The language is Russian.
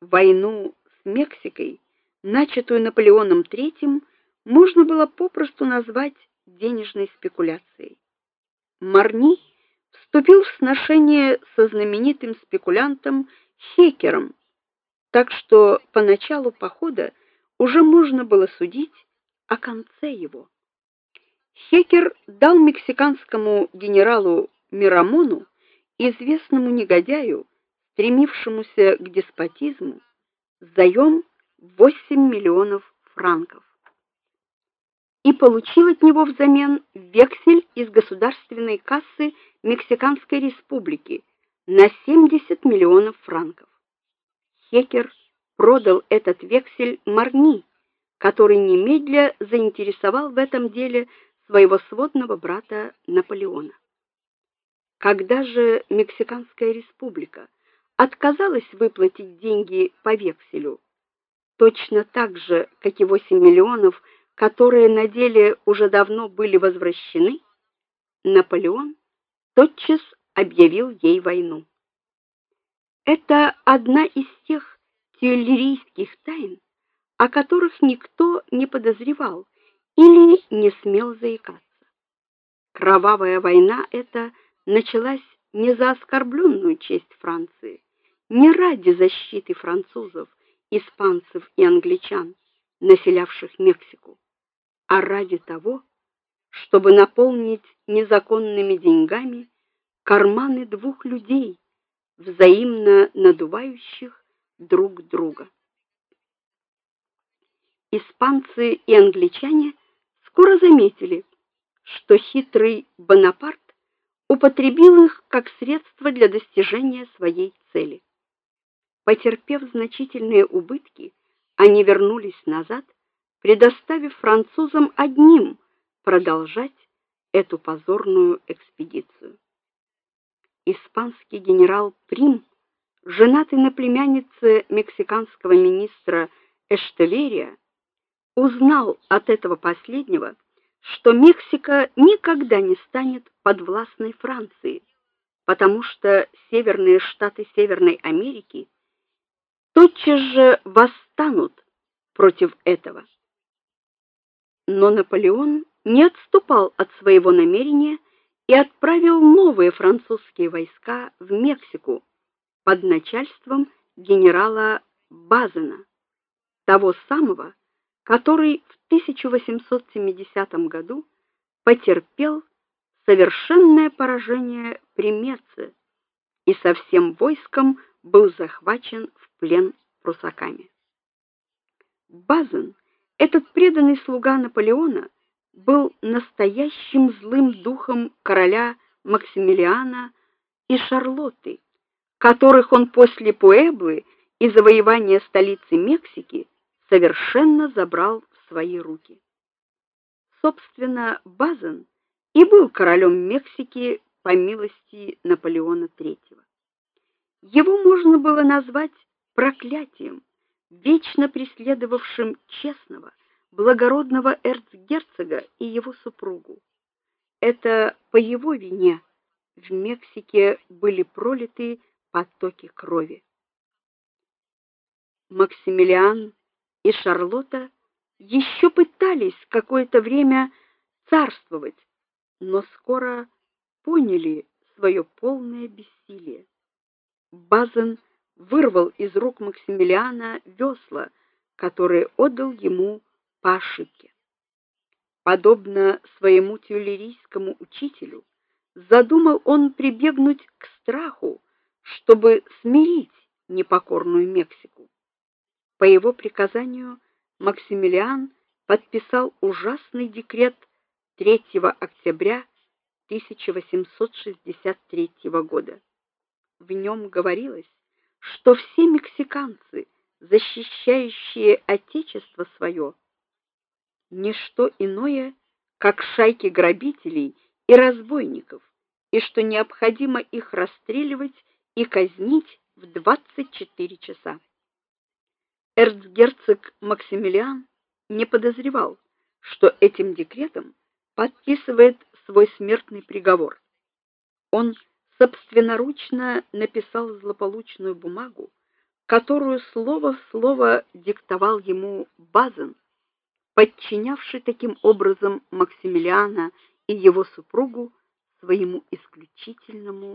Войну с Мексикой, начатую Наполеоном III, можно было попросту назвать денежной спекуляцией. Марни вступил в сношение со знаменитым спекулянтом Хекером, так что по началу похода уже можно было судить о конце его. Хекер дал мексиканскому генералу Мирамону, известному негодяю, стремившемуся к деспотизму, заем 8 миллионов франков и получил от него взамен вексель из государственной кассы Мексиканской республики на 70 миллионов франков. Хекер продал этот вексель Марни, который немедля заинтересовал в этом деле своего сводного брата Наполеона. Когда же Мексиканская республика отказалась выплатить деньги по векселю, точно так же, как и 8 миллионов, которые на деле уже давно были возвращены, Наполеон тотчас объявил ей войну. Это одна из тех тюильрийских тайн, о которых никто не подозревал или не смел заикаться. Кровавая война эта началась не за оскорбленную честь Франции, не ради защиты французов, испанцев и англичан, населявших Мексику, а ради того, чтобы наполнить незаконными деньгами карманы двух людей, взаимно надувающих друг друга. Испанцы и англичане скоро заметили, что хитрый Бонапарт употребил их как средство для достижения своей цели. Потерпев значительные убытки, они вернулись назад, предоставив французам одним продолжать эту позорную экспедицию. Испанский генерал Прим, женатый на племяннице мексиканского министра Эштеверия, узнал от этого последнего, что Мексика никогда не станет подвластной Франции, потому что северные штаты Северной Америки тотчас же восстанут против этого. Но Наполеон не отступал от своего намерения и отправил новые французские войска в Мексику под начальством генерала Базена, того самого, который в 1870 году потерпел совершенное поражение при Меце и со всем войском был захвачен плен прусаками. Базен, этот преданный слуга Наполеона, был настоящим злым духом короля Максимилиана и Шарлотты, которых он после Пуэблы и завоевания столицы Мексики совершенно забрал в свои руки. Собственно, Базен и был королем Мексики по милости Наполеона III. Его можно было назвать проклятием, вечно преследовавшим честного, благородного эрцгерцога и его супругу. Это по его вине в Мексике были пролиты потоки крови. Максимилиан и Шарлотта еще пытались какое-то время царствовать, но скоро поняли свое полное бессилие. Базен вырвал из рук Максимилиана весла, которые отдал ему по ошибке. Подобно своему тюлерийскому учителю, задумал он прибегнуть к страху, чтобы смирить непокорную Мексику. По его приказанию Максимилиан подписал ужасный декрет 3 октября 1863 года. В нем говорилось, что все мексиканцы, защищающие отечество свое, не что иное, как шайки грабителей и разбойников, и что необходимо их расстреливать и казнить в 24 часа. Эрцгерцог Максимилиан не подозревал, что этим декретом подписывает свой смертный приговор. Он собственноручно написал злополучную бумагу, которую слово в слово диктовал ему Базен, подчинявший таким образом Максимилиана и его супругу своему исключительному